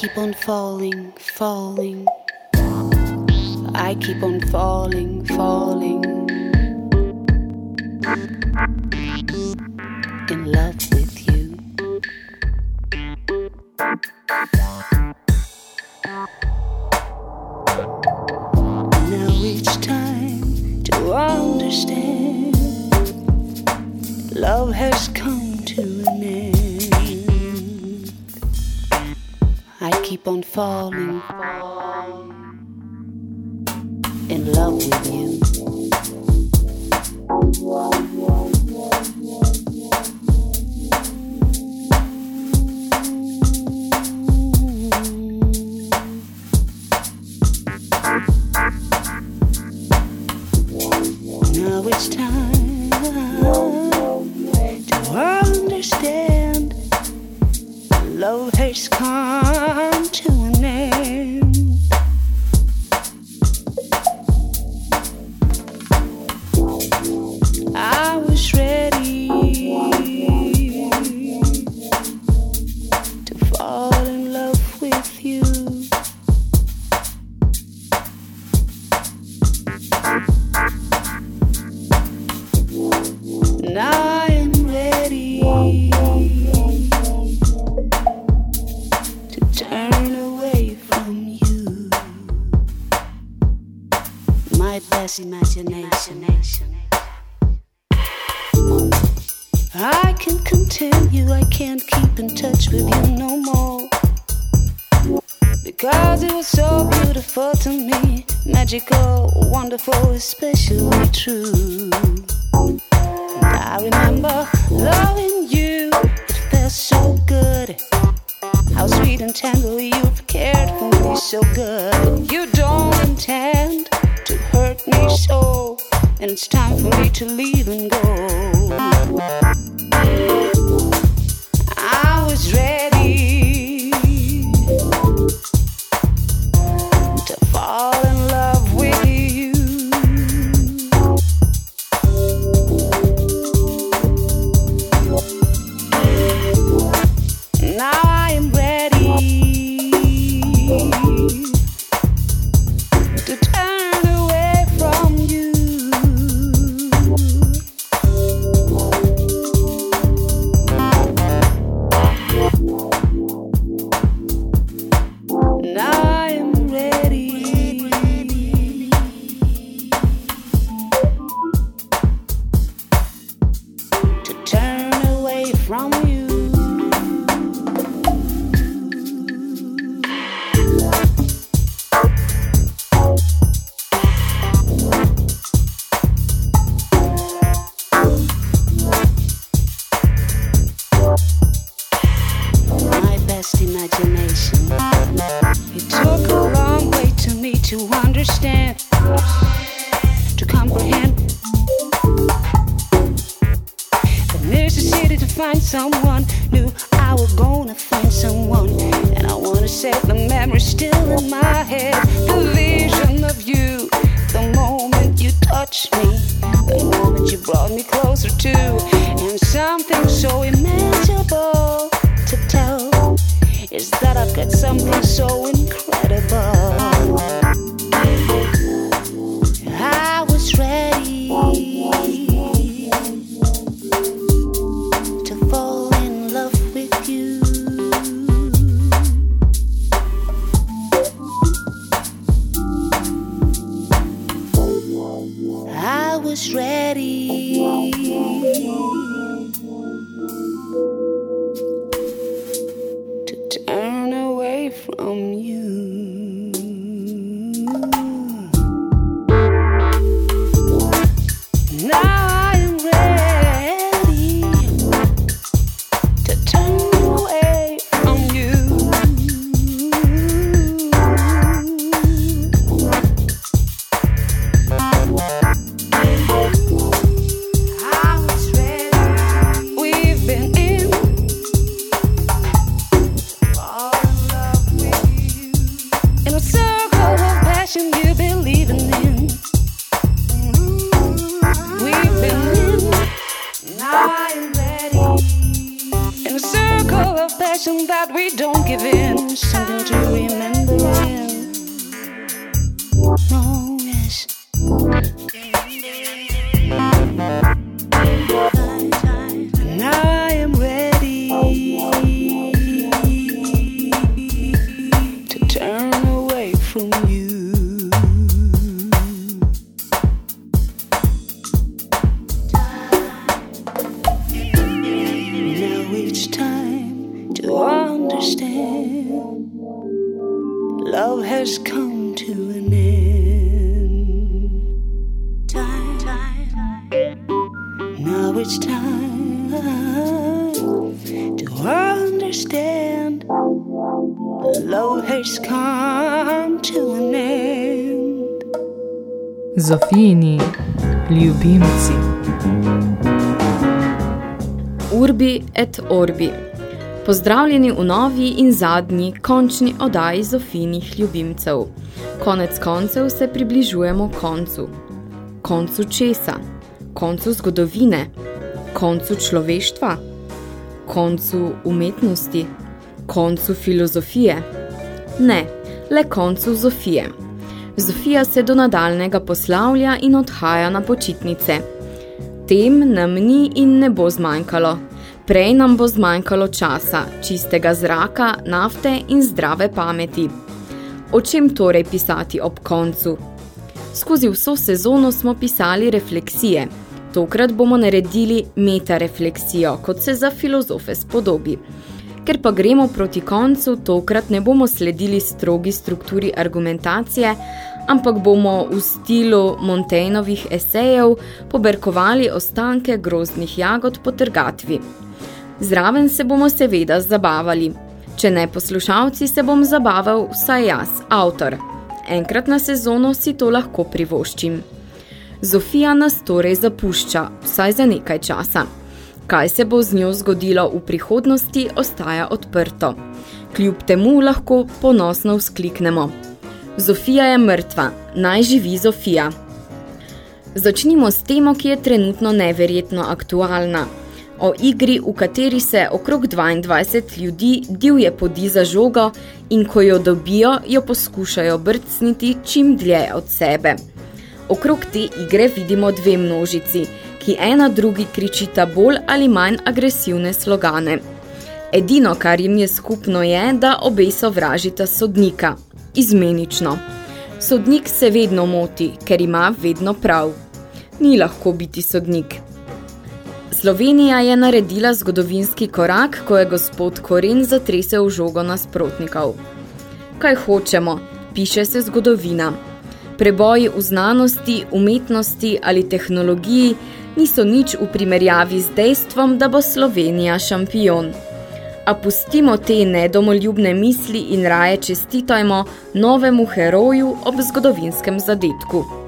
keep on falling, falling. I keep on falling, falling. In love. wrong with Pozdravljeni v novi in zadnji, končni odaji Zofinih ljubimcev. Konec koncev se približujemo koncu. Koncu česa? Koncu zgodovine? Koncu človeštva? Koncu umetnosti? Koncu filozofije? Ne, le koncu Zofije. Zofija se do nadaljnega poslavlja in odhaja na počitnice. Tem nam ni in ne bo zmanjkalo. Prej nam bo zmanjkalo časa, čistega zraka, nafte in zdrave pameti. O čem torej pisati ob koncu? Skozi vso sezono smo pisali refleksije. Tokrat bomo naredili metarefleksijo, kot se za filozofe spodobi. Ker pa gremo proti koncu, tokrat ne bomo sledili strogi strukturi argumentacije, ampak bomo v stilu Montaignovih esejev poberkovali ostanke grozdnih jagod po trgatvi. Zraven se bomo seveda zabavali. Če ne poslušalci, se bom zabaval vsaj jaz, avtor. Enkrat na sezono si to lahko privoščim. Zofija nas torej zapušča, vsaj za nekaj časa. Kaj se bo z njo zgodilo v prihodnosti, ostaja odprto. Kljub temu lahko ponosno vzkliknemo. Zofija je mrtva, naj živi Zofija. Začnimo s temo, ki je trenutno neverjetno aktualna – o igri, v kateri se okrog 22 ljudi divje podi za žogo in ko jo dobijo, jo poskušajo brcniti čim dlje od sebe. Okrog te igre vidimo dve množici, ki ena drugi kričita bolj ali manj agresivne slogane. Edino, kar jim je skupno je, da obe sovražita sodnika. Izmenično. Sodnik se vedno moti, ker ima vedno prav. Ni lahko biti sodnik. Slovenija je naredila zgodovinski korak, ko je gospod Korin zatresel žogo nasprotnikov. Kaj hočemo? Piše se zgodovina. Preboji v znanosti, umetnosti ali tehnologiji niso nič v primerjavi z dejstvom, da bo Slovenija šampion. A pustimo te nedomoljubne misli in raje čestitajmo novemu heroju ob zgodovinskem zadetku.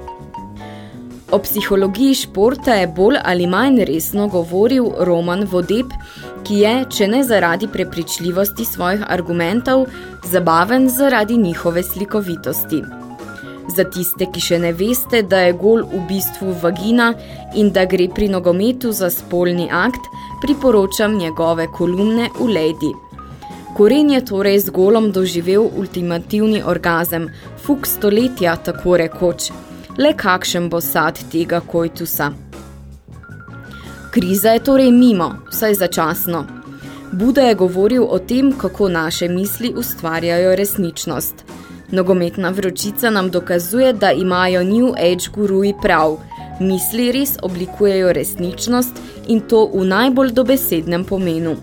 O psihologiji športa je bolj ali manj resno govoril Roman Vodeb, ki je, če ne zaradi prepričljivosti svojih argumentov, zabaven zaradi njihove slikovitosti. Za tiste, ki še ne veste, da je gol v bistvu vagina in da gre pri nogometu za spolni akt, priporočam njegove kolumne v Lady. Koren je torej z golom doživel ultimativni orgazem, fuk stoletja tako rekoč, le kakšen bo sad tega kojtusa. Kriza je torej mimo, vsaj začasno. Buda je govoril o tem, kako naše misli ustvarjajo resničnost. Nogometna vročica nam dokazuje, da imajo New Age guruji prav. Misli res oblikujejo resničnost in to v najbolj dobesednem pomenu.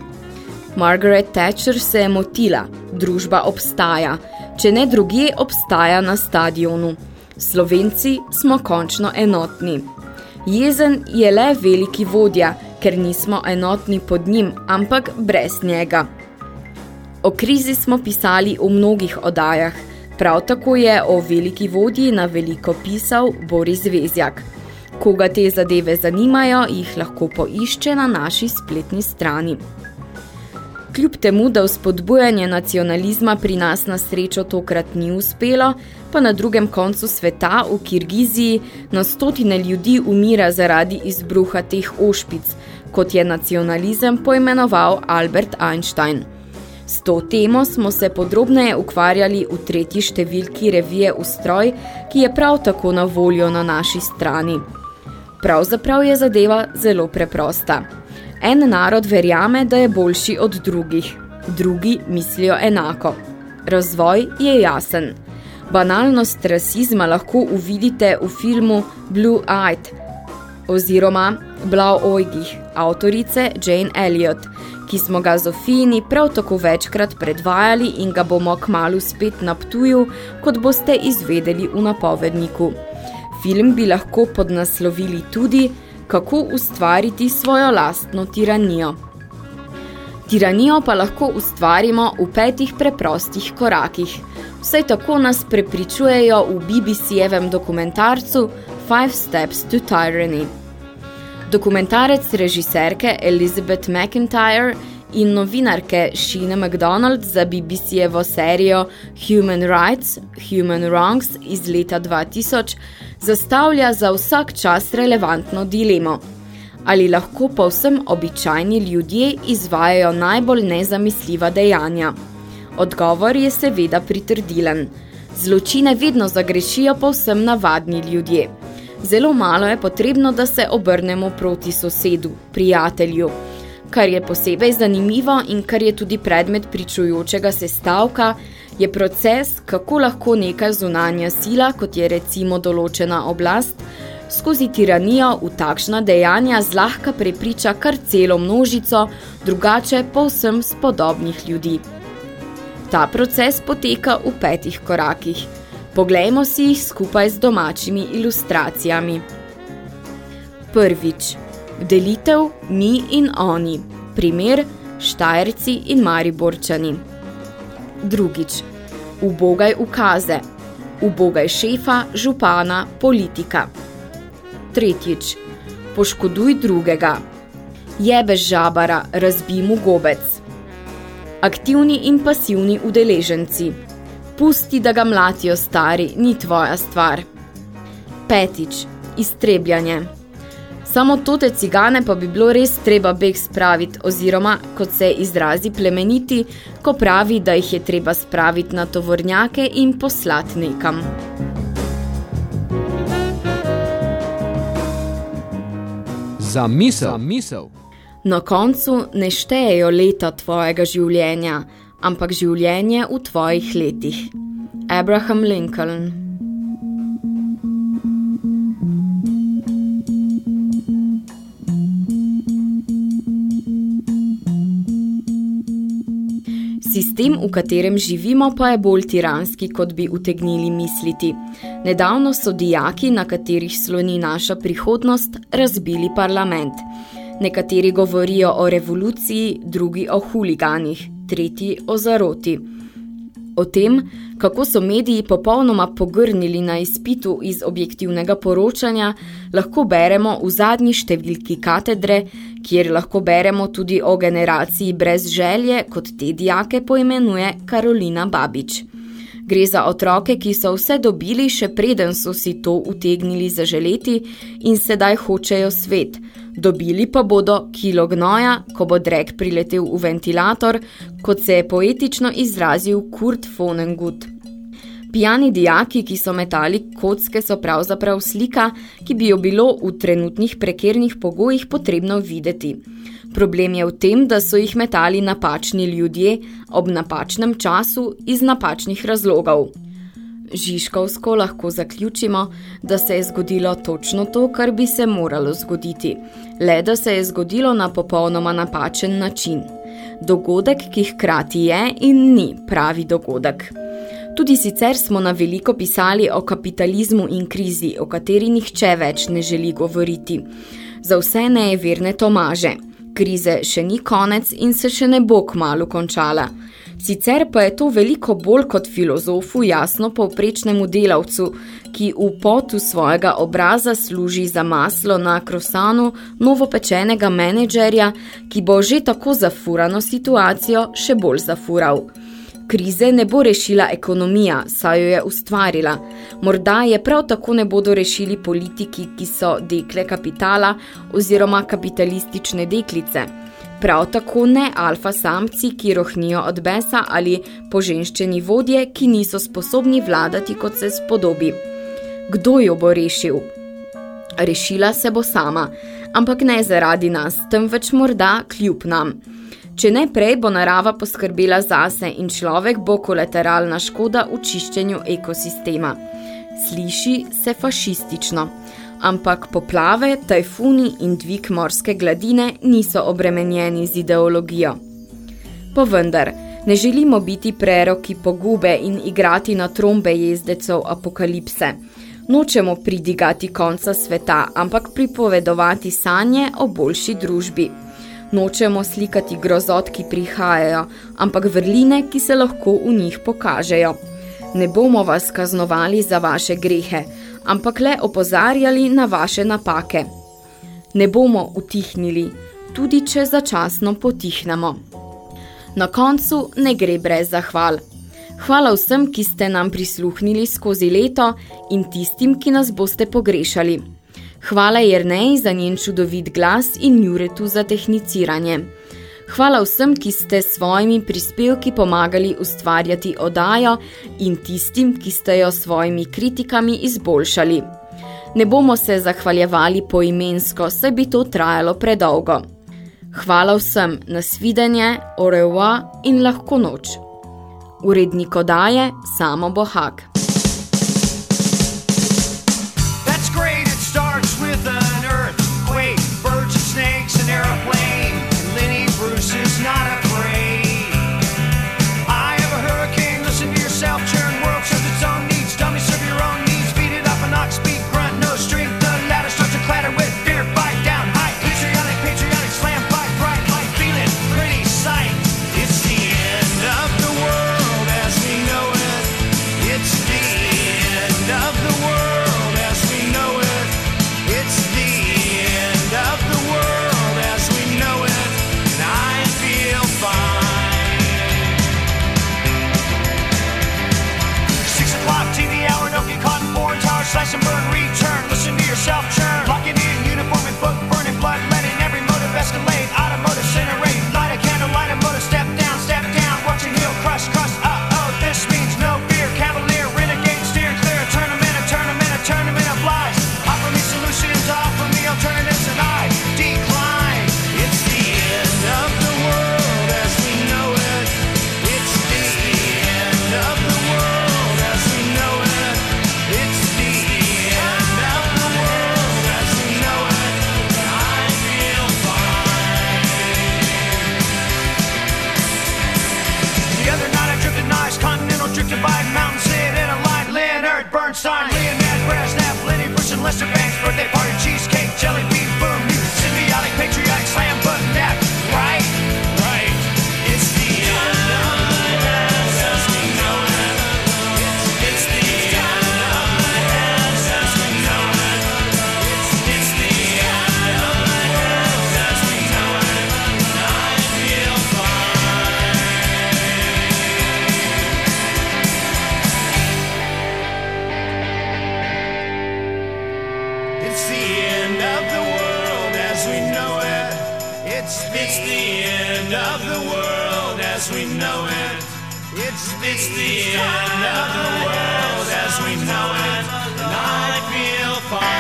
Margaret Thatcher se je motila, družba obstaja, če ne druge obstaja na stadionu. Slovenci smo končno enotni. Jezen je le veliki vodja, ker nismo enotni pod njim, ampak brez njega. O krizi smo pisali v mnogih odajah, prav tako je o veliki vodji na veliko pisal Boris Vezjak. Koga te zadeve zanimajo, jih lahko poišče na naši spletni strani. Kljub temu, da vzpodbujanje nacionalizma pri nas na srečo tokrat ni uspelo, pa na drugem koncu sveta, v Kirgiziji, na stotine ljudi umira zaradi izbruha teh ošpic, kot je nacionalizem poimenoval Albert Einstein. S to temo smo se podrobneje ukvarjali v tretji številki revije Ustroj, ki je prav tako na voljo na naši strani. Pravzaprav je zadeva zelo preprosta. En narod verjame, da je boljši od drugih. Drugi mislijo enako. Razvoj je jasen. Banalnost rasizma lahko uvidite v filmu Blue Eyed oziroma Blau Oigih avtorice Jane Elliot, ki smo ga Zofini prav tako večkrat predvajali in ga bomo kmalu spet na Ptuju, kot boste izvedeli v napovedniku. Film bi lahko podnaslovili tudi kako ustvariti svojo lastno tiranijo. Tiranijo pa lahko ustvarimo v petih preprostih korakih. Vsaj tako nas prepričujejo v BBC-evem dokumentarcu Five Steps to Tyranny. Dokumentarec režiserke Elizabeth McIntyre in novinarke Sheena McDonald za BBC-evo serijo Human Rights, Human Wrongs iz leta 2000 zastavlja za vsak čas relevantno dilemo. Ali lahko povsem običajni ljudje izvajajo najbolj nezamisljiva dejanja? Odgovor je seveda pritrdilen. Zločine vedno zagrešijo povsem navadni ljudje. Zelo malo je potrebno, da se obrnemo proti sosedu, prijatelju, Kar je posebej zanimivo in kar je tudi predmet pričujočega sestavka, je proces, kako lahko neka zunanja sila, kot je recimo določena oblast, skozi tiranijo v takšna dejanja zlahka prepriča kar celo množico, drugače povsem spodobnih ljudi. Ta proces poteka v petih korakih. Poglejmo si jih skupaj z domačimi ilustracijami. Prvič. Delitev mi in oni. Primer Štajerci in Mariborčani. Drugič. Ubogaj ukaze. Ubogaj šefa, župana, politika. Tretjič. Poškoduj drugega. Jebeš žabara, razbi mu gobec. Aktivni in pasivni udeleženci. Pusti, da ga mlatijo stari, ni tvoja stvar. Petič. Iztrebljanje. Samo tote cigane pa bi bilo res treba beg spraviti oziroma, kot se izrazi plemeniti, ko pravi, da jih je treba spraviti na tovornjake in poslati nekam. Za misel. Za misel. Na koncu ne štejejo leta tvojega življenja, ampak življenje v tvojih letih. Abraham Lincoln Sistem, v katerem živimo, pa je bolj tiranski, kot bi utegnili misliti. Nedavno so dijaki, na katerih sloni naša prihodnost, razbili parlament. Nekateri govorijo o revoluciji, drugi o huliganih, tretji o zaroti. O tem, kako so mediji popolnoma pogrnili na izpitu iz objektivnega poročanja, lahko beremo v zadnji številki katedre, kjer lahko beremo tudi o generaciji brez želje, kot te dijake poimenuje Karolina Babič. Gre za otroke, ki so vse dobili, še preden so si to utegnili zaželeti in sedaj hočejo svet. Dobili pa bodo kilo gnoja, ko bo drek priletel v ventilator, kot se je poetično izrazil Kurt Fonengut. Pijani dijaki, ki so metali kocke, so pravzaprav slika, ki bi jo bilo v trenutnih prekernih pogojih potrebno videti. Problem je v tem, da so jih metali napačni ljudje ob napačnem času iz napačnih razlogov. Žiškovsko lahko zaključimo, da se je zgodilo točno to, kar bi se moralo zgoditi, le da se je zgodilo na popolnoma napačen način. Dogodek, ki hkrati je in ni pravi dogodek. Tudi sicer smo na veliko pisali o kapitalizmu in krizi, o kateri nihče več ne želi govoriti. Za vse nejeverne Tomaže – Krize še ni konec in se še ne bo kmalu končala. Sicer pa je to veliko bolj kot filozofu jasno povprečnemu delavcu, ki v potu svojega obraza služi za maslo na krosanu novopečenega menedžerja, ki bo že tako zafurano situacijo še bolj zafural. Krize ne bo rešila ekonomija, saj jo je ustvarila. Morda je prav tako ne bodo rešili politiki, ki so dekle kapitala oziroma kapitalistične deklice. Prav tako ne alfa samci, ki rohnijo od besa ali poženščeni vodje, ki niso sposobni vladati, kot se spodobi. Kdo jo bo rešil? Rešila se bo sama, ampak ne zaradi nas, temveč morda kljub nam. Če ne prej, bo narava poskrbela zase in človek bo kolateralna škoda v čiščenju ekosistema. Sliši se fašistično, ampak poplave, tajfuni in dvig morske gladine niso obremenjeni z ideologijo. Pa vendar, ne želimo biti preroki pogube in igrati na trombe jezdecev apokalipse. Nočemo pridigati konca sveta, ampak pripovedovati sanje o boljši družbi – Nočemo slikati grozot, ki prihajajo, ampak vrline, ki se lahko v njih pokažejo. Ne bomo vas kaznovali za vaše grehe, ampak le opozarjali na vaše napake. Ne bomo utihnili, tudi če začasno potihnemo. Na koncu ne gre brez zahval. Hvala vsem, ki ste nam prisluhnili skozi leto in tistim, ki nas boste pogrešali. Hvala Jernej za njen čudovit glas in Juretu za tehniciranje. Hvala vsem, ki ste s svojimi prispevki pomagali ustvarjati odajo in tistim, ki ste jo svojimi kritikami izboljšali. Ne bomo se zahvaljevali poimensko, saj bi to trajalo predolgo. Hvala vsem, nasvidenje, oreva in lahko noč. Urednik odaje Samo Bohak. end of the world as we know it. It's the, it's the end of the world as we know it. And I feel fine.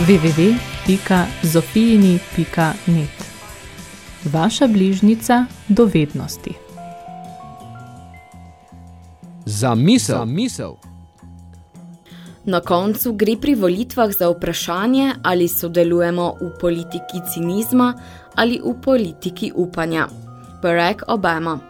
www.zofijini.net Vaša bližnica dovednosti. Za misel. Za misel. Na koncu gre pri volitvah za vprašanje, ali sodelujemo v politiki cinizma ali v politiki upanja. Barack Obama.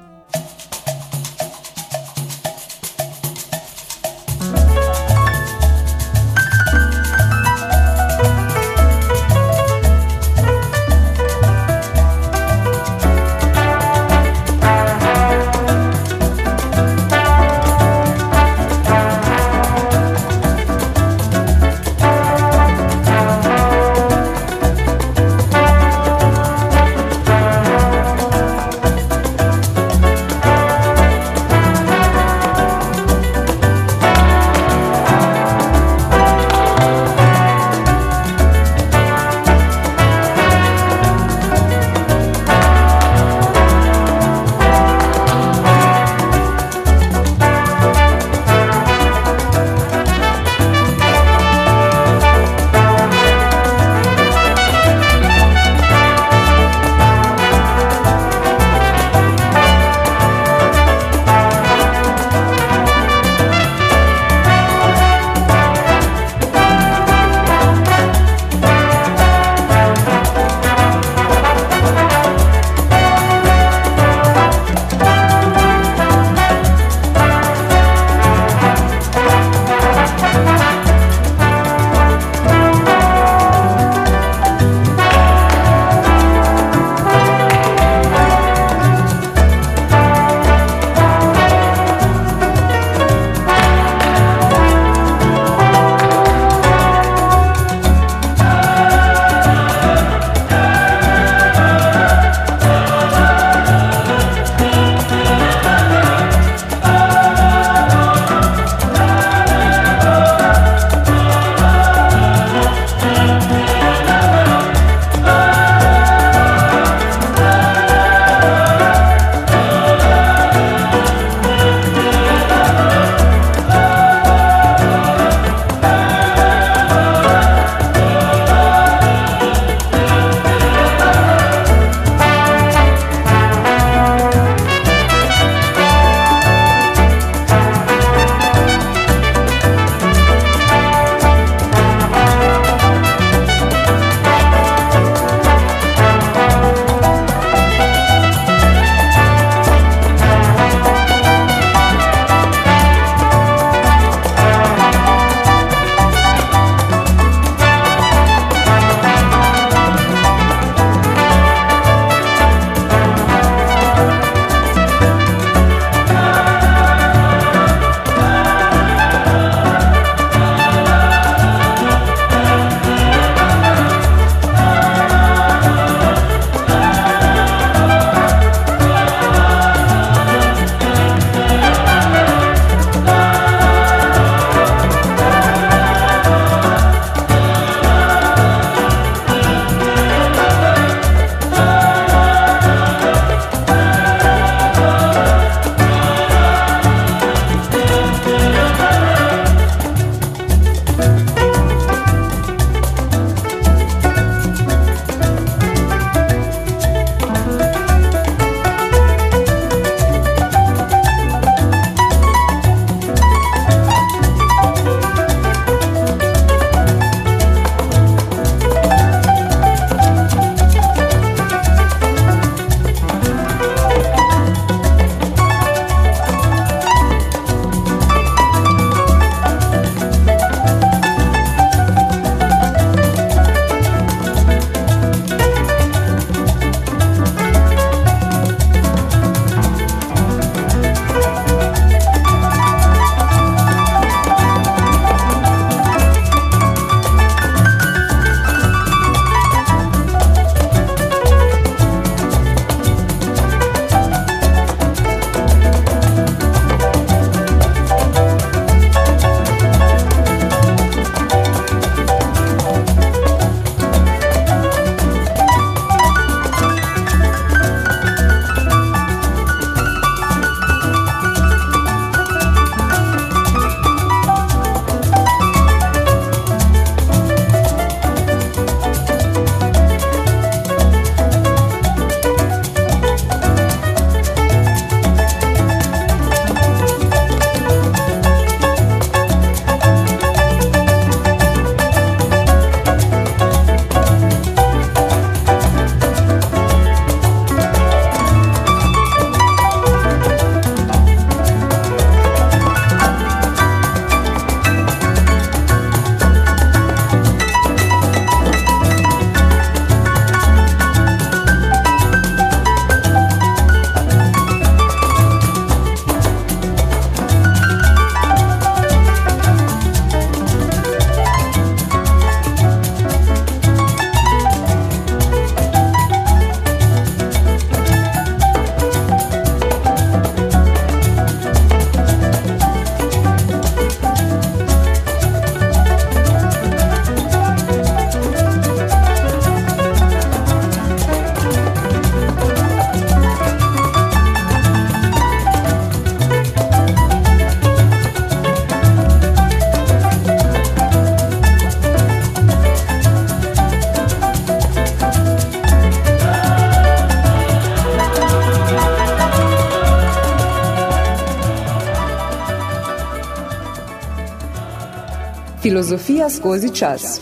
Filozofija skozi čas.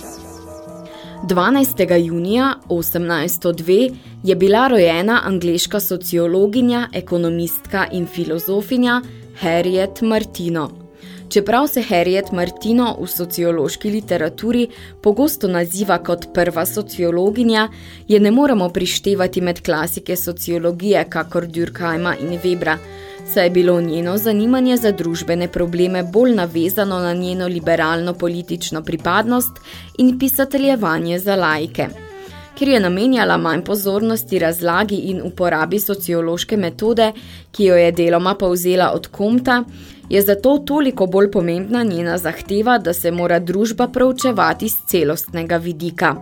12. junija 1802 je bila rojena angleška sociologinja, ekonomistka in filozofinja Harriet Martino. Čeprav se Harriet Martino v sociološki literaturi pogosto naziva kot prva sociologinja, je ne moremo prištevati med klasike sociologije, kakor Durkheima in Webra, saj je bilo njeno zanimanje za družbene probleme bolj navezano na njeno liberalno-politično pripadnost in pisateljevanje za lajke. Ker je namenjala manj pozornosti razlagi in uporabi sociološke metode, ki jo je deloma povzela od Komta, je zato toliko bolj pomembna njena zahteva, da se mora družba proučevati z celostnega vidika.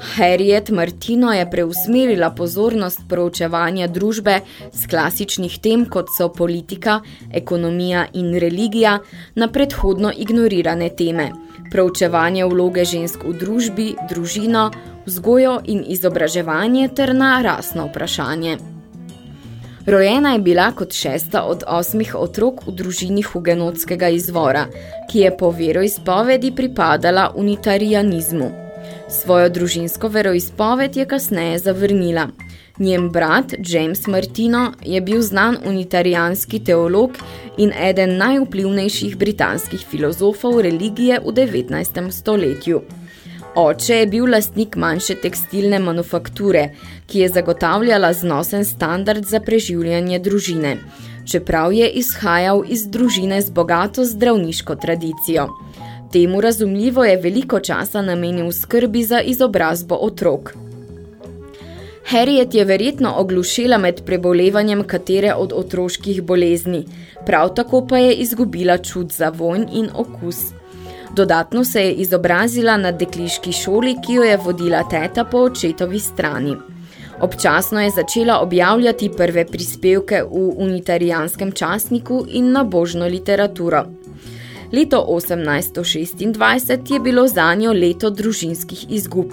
Harriet Martino je preusmerila pozornost proučevanja družbe z klasičnih tem, kot so politika, ekonomija in religija, na predhodno ignorirane teme. Proučevanje vloge žensk v družbi, družino, vzgojo in izobraževanje ter na rasno vprašanje. Rojena je bila kot šesta od osmih otrok v družini hugenotskega izvora, ki je po veroizpovedi pripadala unitarianizmu. Svojo družinsko veroizpoved je kasneje zavrnila. Njen brat, James Martino, je bil znan unitarijanski teolog in eden najvplivnejših britanskih filozofov religije v 19. stoletju. Oče je bil lastnik manjše tekstilne manufakture, ki je zagotavljala znosen standard za preživljanje družine, čeprav je izhajal iz družine z bogato zdravniško tradicijo. Temu razumljivo je veliko časa namenil skrbi za izobrazbo otrok. Harriet je verjetno oglušila med prebolevanjem katere od otroških bolezni, prav tako pa je izgubila čut za vonj in okus. Dodatno se je izobrazila na dekliški šoli, ki jo je vodila teta po očetovi strani. Občasno je začela objavljati prve prispevke v unitarijanskem časniku in na božno literaturo. Leto 1826 je bilo zanjo leto družinskih izgub.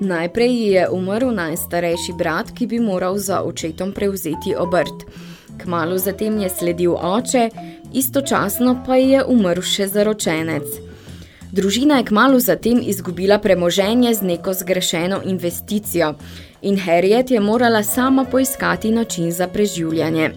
Najprej je umrl najstarejši brat, ki bi moral za očetom prevzeti obrt. Kmalu zatem je sledil oče, istočasno pa je umrl še zaročenec. Družina je kmalu zatem izgubila premoženje z neko zgrešeno investicijo in Harriet je morala sama poiskati način za preživljanje.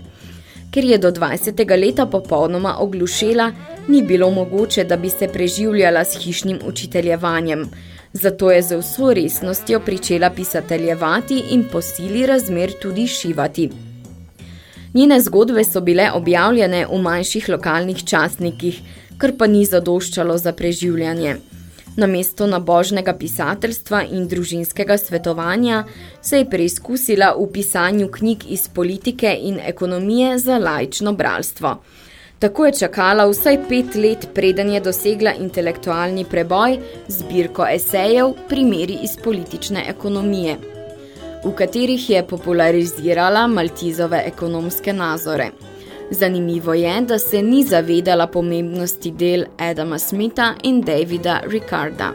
Ker je do 20. leta popolnoma oglušela, ni bilo mogoče, da bi se preživljala s hišnim učiteljevanjem, zato je z vso resnostjo pričela pisateljevati in po sili razmer tudi šivati. Njene zgodbe so bile objavljene v manjših lokalnih časnikih, kar pa ni zadoščalo za preživljanje. Namesto nabožnega pisateljstva in družinskega svetovanja se je preizkusila v pisanju knjig iz politike in ekonomije za laično bralstvo. Tako je čakala vsaj pet let, preden je dosegla intelektualni preboj zbirko esejev Primeri iz politične ekonomije, v katerih je popularizirala Maltizove ekonomske nazore. Zanimivo je, da se ni zavedala pomembnosti del Adama Smitha in Davida Ricarda.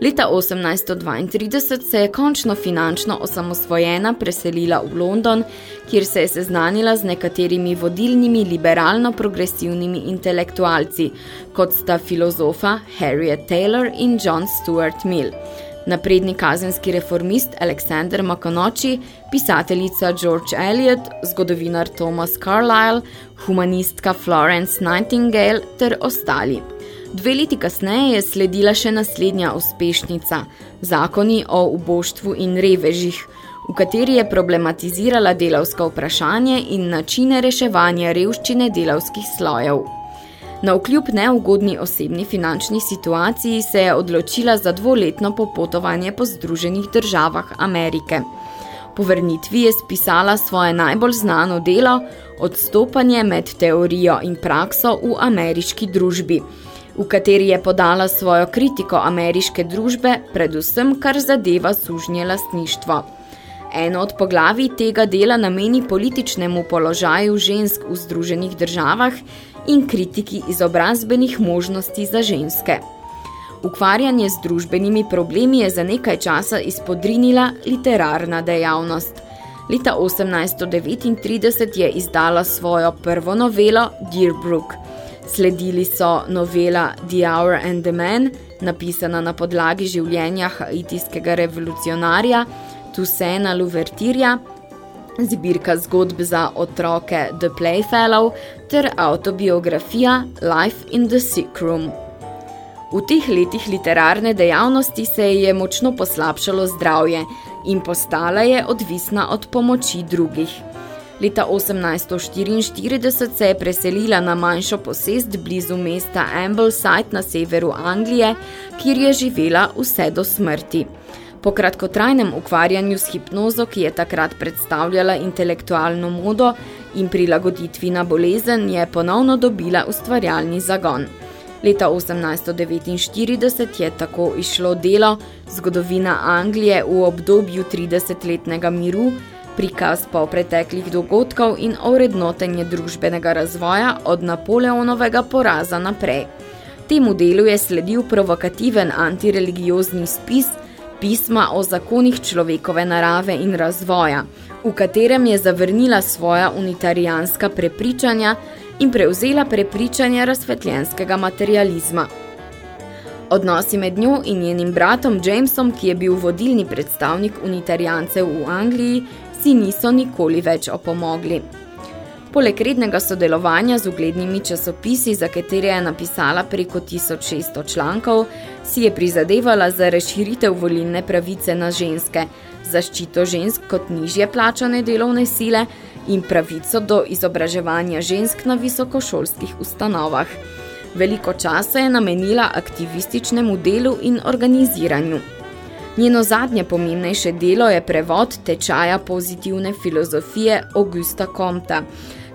Leta 1832 se je končno finančno osamosvojena preselila v London, kjer se je seznanila z nekaterimi vodilnimi liberalno-progresivnimi intelektualci, kot sta filozofa Harriet Taylor in John Stuart Mill, napredni kazenski reformist Alexander McConaughey, pisateljica George Eliot, zgodovinar Thomas Carlyle, humanistka Florence Nightingale ter ostali. Dve leti kasneje je sledila še naslednja uspešnica, zakoni o uboštvu in revežih, v kateri je problematizirala delavsko vprašanje in načine reševanja revščine delavskih slojev. Na vkljub neugodni osebni finančni situaciji se je odločila za dvoletno popotovanje po Združenih državah Amerike. Po vrnitvi je spisala svoje najbolj znano delo Odstopanje med teorijo in prakso v ameriški družbi, v kateri je podala svojo kritiko ameriške družbe, predvsem kar zadeva sužnje lastništvo. Eno od poglavij tega dela nameni političnemu položaju žensk v Združenih državah in kritiki izobrazbenih možnosti za ženske. Ukvarjanje z družbenimi problemi je za nekaj časa izpodrinila literarna dejavnost. Leta 1839 je izdala svojo prvo novelo Deerbrook – Sledili so novela The Hour and the Man, napisana na podlagi življenja haitijskega revolucionarja Toussaint Louvertirja, zbirka zgodb za otroke The Playfellow ter autobiografija Life in the Sick Room. V teh letih literarne dejavnosti se je močno poslabšalo zdravje in postala je odvisna od pomoči drugih. Leta 1844 se je preselila na manjšo posest blizu mesta Ambleside na severu Anglije, kjer je živela vse do smrti. Po kratkotrajnem ukvarjanju s hipnozo, ki je takrat predstavljala intelektualno modo in prilagoditvi na bolezen, je ponovno dobila ustvarjalni zagon. Leta 1849 je tako išlo delo Zgodovina Anglije v obdobju 30-letnega miru, prikaz pa preteklih dogodkov in ovrednotenje družbenega razvoja od Napoleonovega poraza naprej. Temu delu je sledil provokativen antireligiozni spis pisma o zakonih človekove narave in razvoja, v katerem je zavrnila svoja unitarijanska prepričanja in prevzela prepričanja razsvetljenskega materializma. Odnosi med njo in njenim bratom Jamesom, ki je bil vodilni predstavnik unitarijancev v Angliji, si niso nikoli več opomogli. Poleg rednega sodelovanja z uglednimi časopisi, za katere je napisala preko 1600 člankov, si je prizadevala za razširitev volilne pravice na ženske, zaščito žensk kot nižje plačane delovne sile in pravico do izobraževanja žensk na visokošolskih ustanovah. Veliko časa je namenila aktivističnemu delu in organiziranju. Njeno zadnje pomembnejše delo je prevod tečaja pozitivne filozofije Augusta Comta,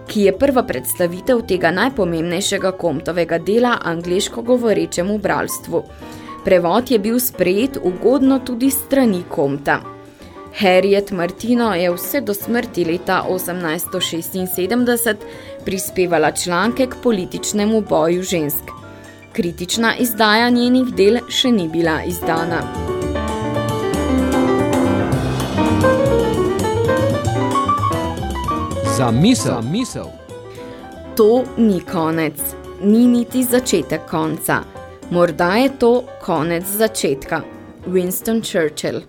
ki je prva predstavitev tega najpomembnejšega Comtovega dela angliško govorečemu bralstvu. Prevod je bil sprejet ugodno tudi strani Comta. Harriet Martino je vse do smrti leta 1876 prispevala članke k političnemu boju žensk. Kritična izdaja njenih del še ni bila izdana. Za misel. Za misel. To ni konec, ni niti začetek konca. Morda je to konec začetka. Winston Churchill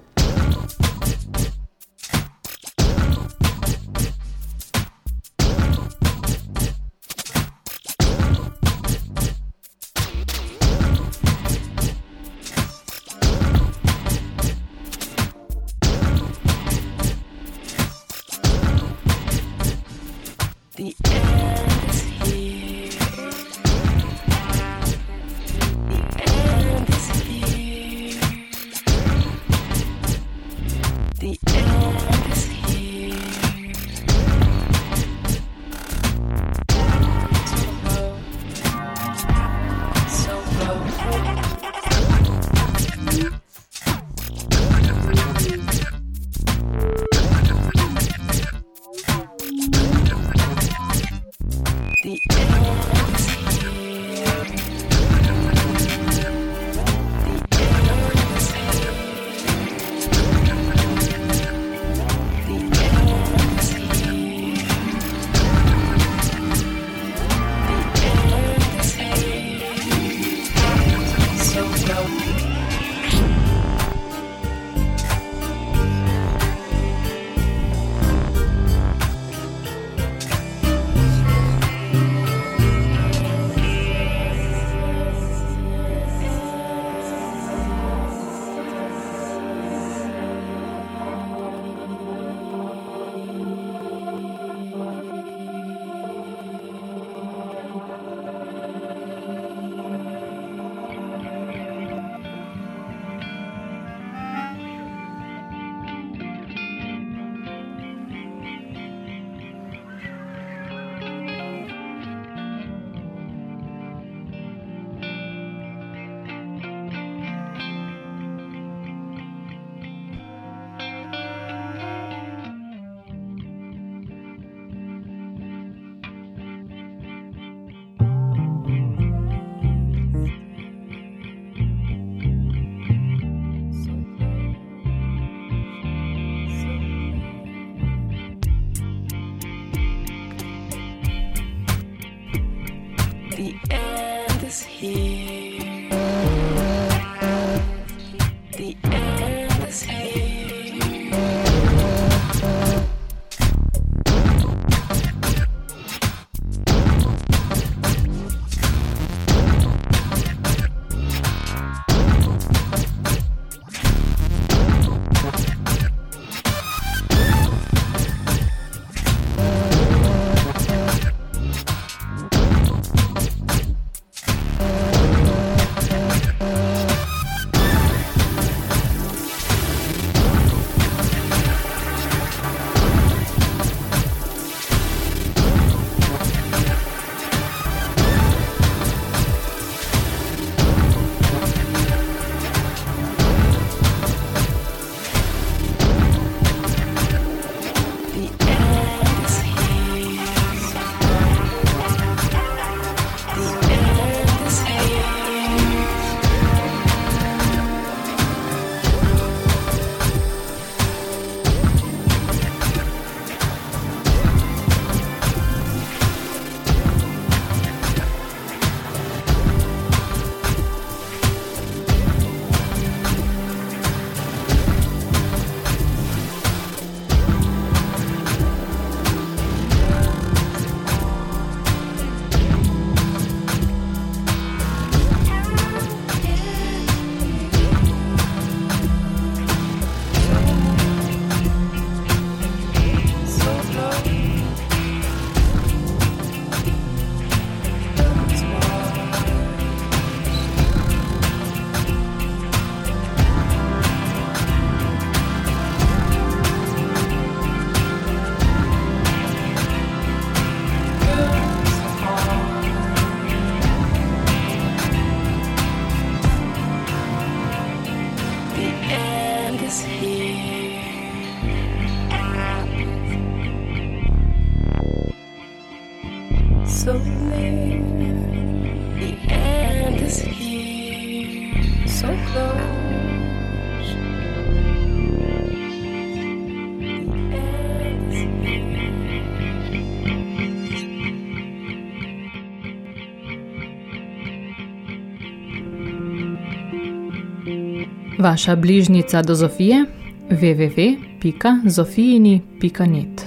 Vaša bližnica do Zofije? www.zofijini.net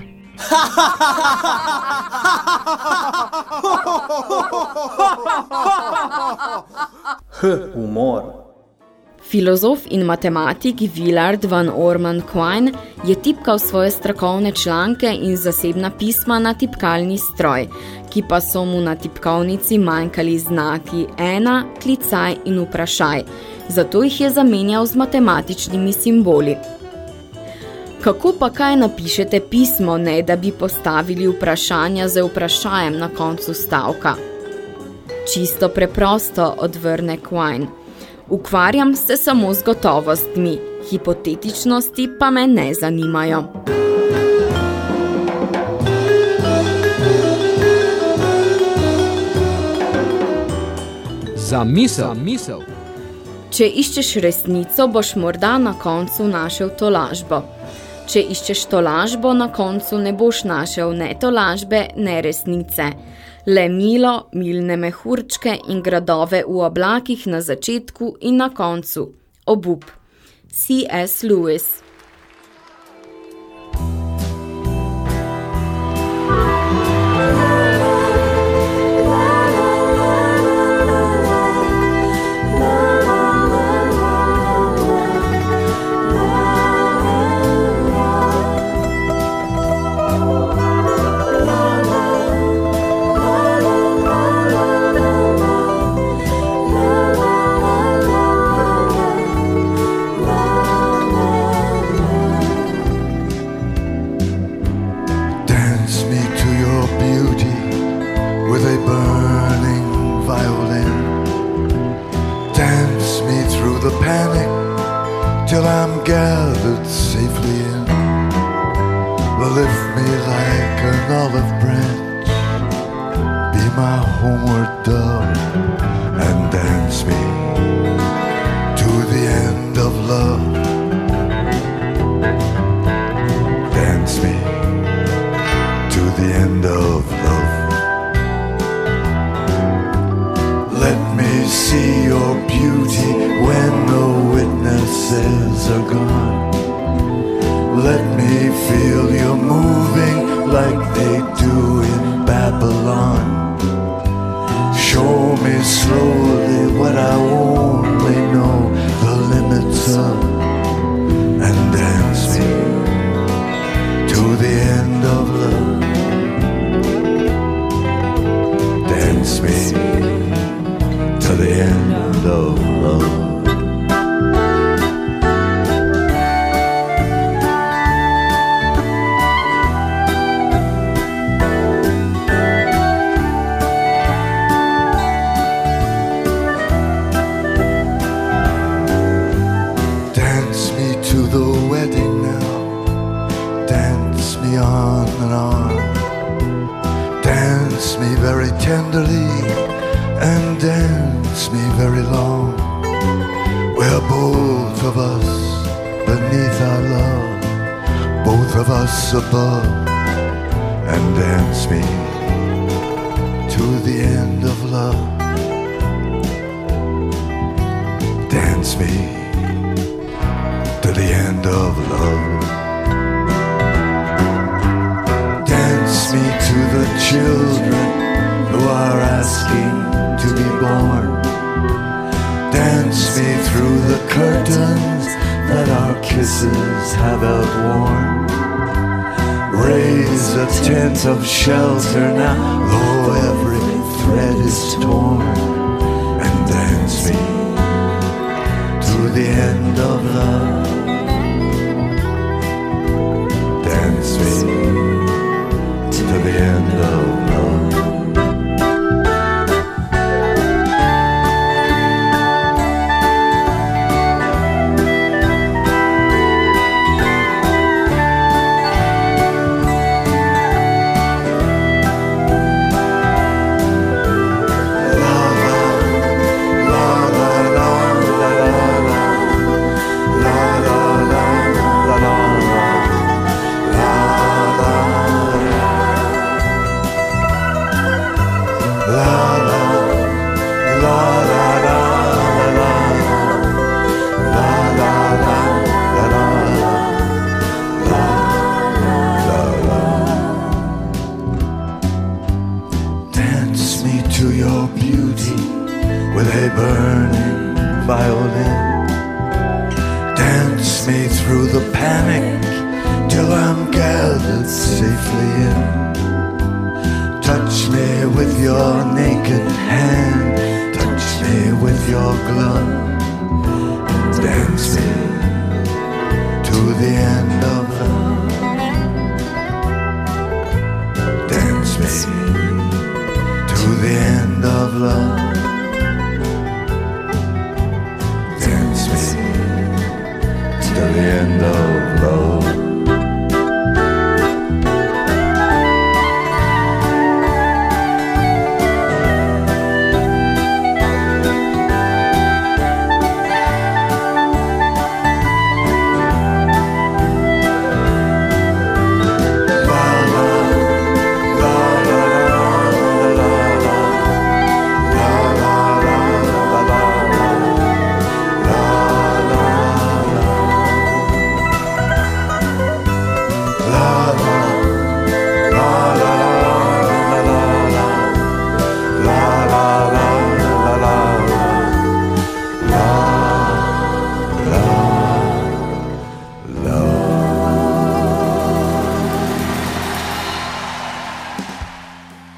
Humor. Filozof in matematik Willard van Orman Quine je tipkal svoje strokovne članke in zasebna pisma na tipkalni stroj, ki pa so mu na tipkovnici manjkali znaki ena, klicaj in vprašaj, zato jih je zamenjal z matematičnimi simboli. Kako pa kaj napišete pismo, ne da bi postavili vprašanja z vprašajem na koncu stavka? Čisto preprosto, odvrne Quine. Ukvarjam se samo z gotovostmi, hipotetičnosti pa me ne zanimajo. Za misel. Za misel. Če iščeš resnico, boš morda na koncu našel tolažbo. Če iščeš tolažbo, na koncu ne boš našel ne tolažbe, ne resnice. Le milo, milne mehurčke in gradove v oblakih na začetku in na koncu. Obup. C.S. Lewis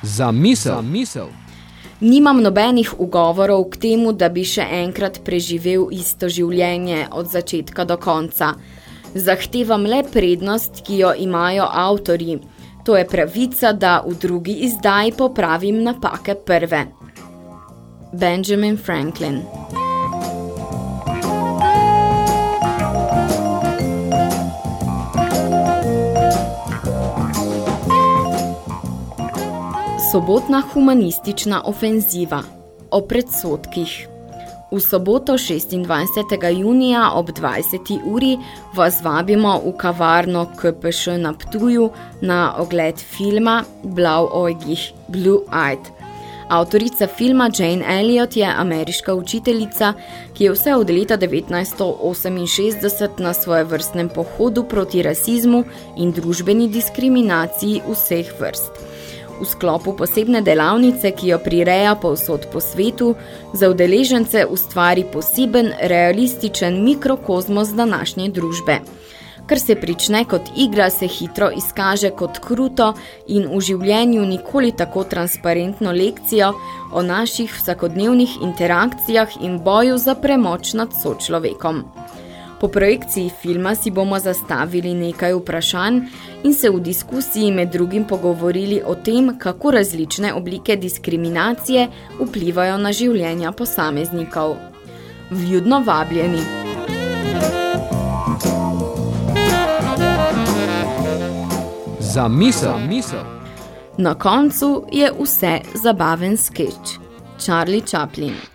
Za misel. Za misel. Nimam nobenih ugovorov k temu, da bi še enkrat preživel isto življenje od začetka do konca. Zahtevam le prednost, ki jo imajo avtorji. To je pravica, da v drugi izdaji popravim napake prve. Benjamin Franklin Sobotna humanistična ofenziva o predsotkih. V soboto 26. junija ob 20. uri vas vabimo v kavarno KPŠ na Ptuju na ogled filma Blau Oigih Blue Eyed. Avtorica filma Jane Elliot je ameriška učiteljica, ki je vse od leta 1968 na svoje vrstnem pohodu proti rasizmu in družbeni diskriminaciji vseh vrst. V sklopu posebne delavnice, ki jo prireja povsod po svetu, za udeležence ustvari poseben, realističen mikrokozmos današnje družbe. Kar se prične kot igra, se hitro izkaže kot kruto in v življenju nikoli tako transparentno lekcijo o naših vsakodnevnih interakcijah in boju za premoč nad sočlovekom. Po projekciji filma si bomo zastavili nekaj vprašanj in se v diskusiji med drugim pogovorili o tem, kako različne oblike diskriminacije vplivajo na življenja posameznikov. Vljudno vabljeni! Za misel. Misel. Na koncu je vse zabaven skeč. Charlie Chaplin.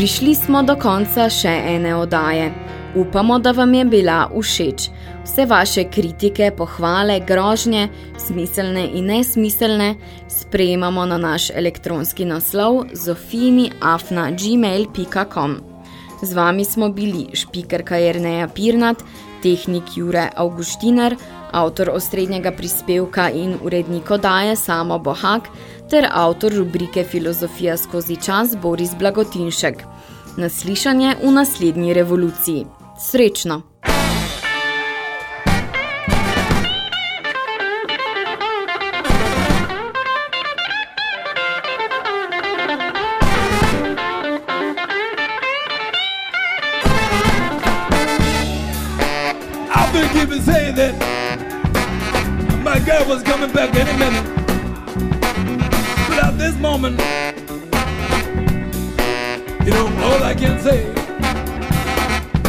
Prišli smo do konca še ene odaje. Upamo, da vam je bila všeč. Vse vaše kritike, pohvale, grožnje, smiselne in nesmiselne, sprejemamo na naš elektronski naslov zofijini.afna.gmail.com Z vami smo bili špikerka Jerneja Pirnat, tehnik Jure Augustinar, avtor osrednjega prispevka in urednik odaje Samo Bohak ter avtor rubrike Filozofija skozi čas Boris Blagotinšek. Naslišanje v naslednji revoluciji. Srečno! coming back any minute. But at this moment, you know, all I can say,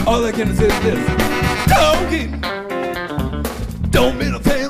all I can say is this. Don't Cokie, don't be the pain.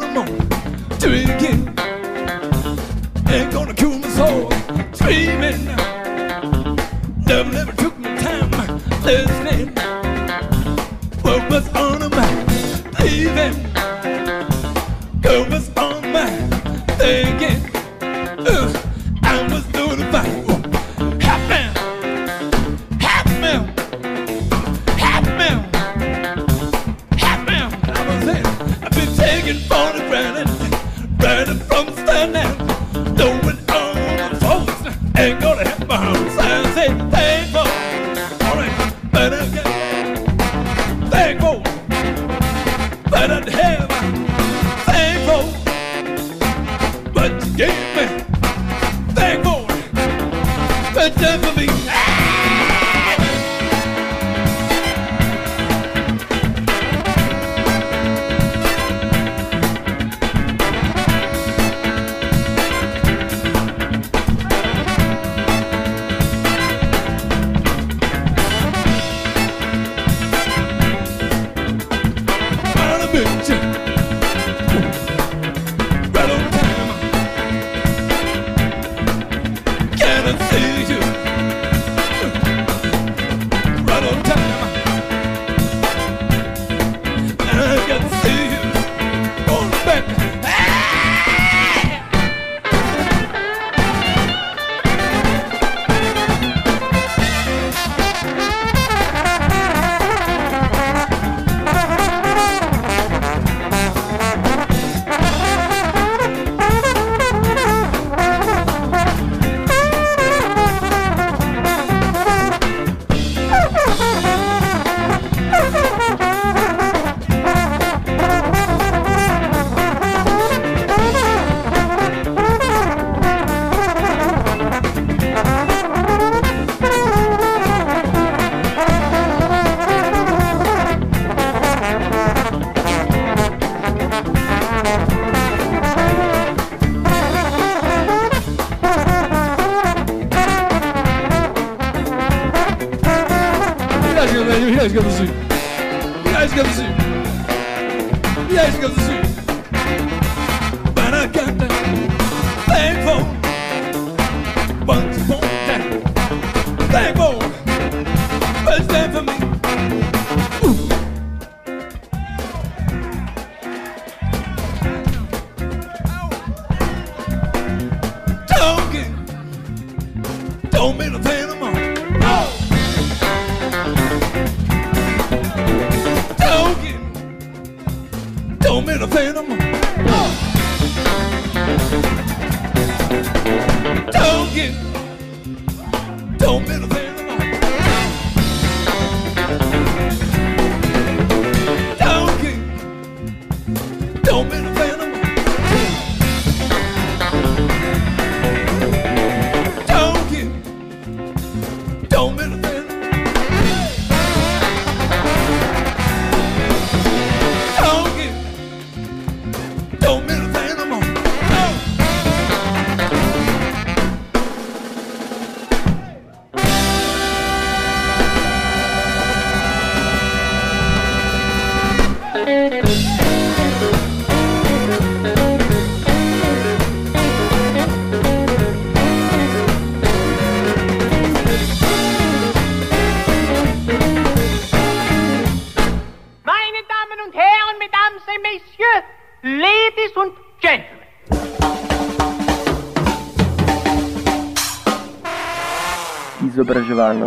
stand for me.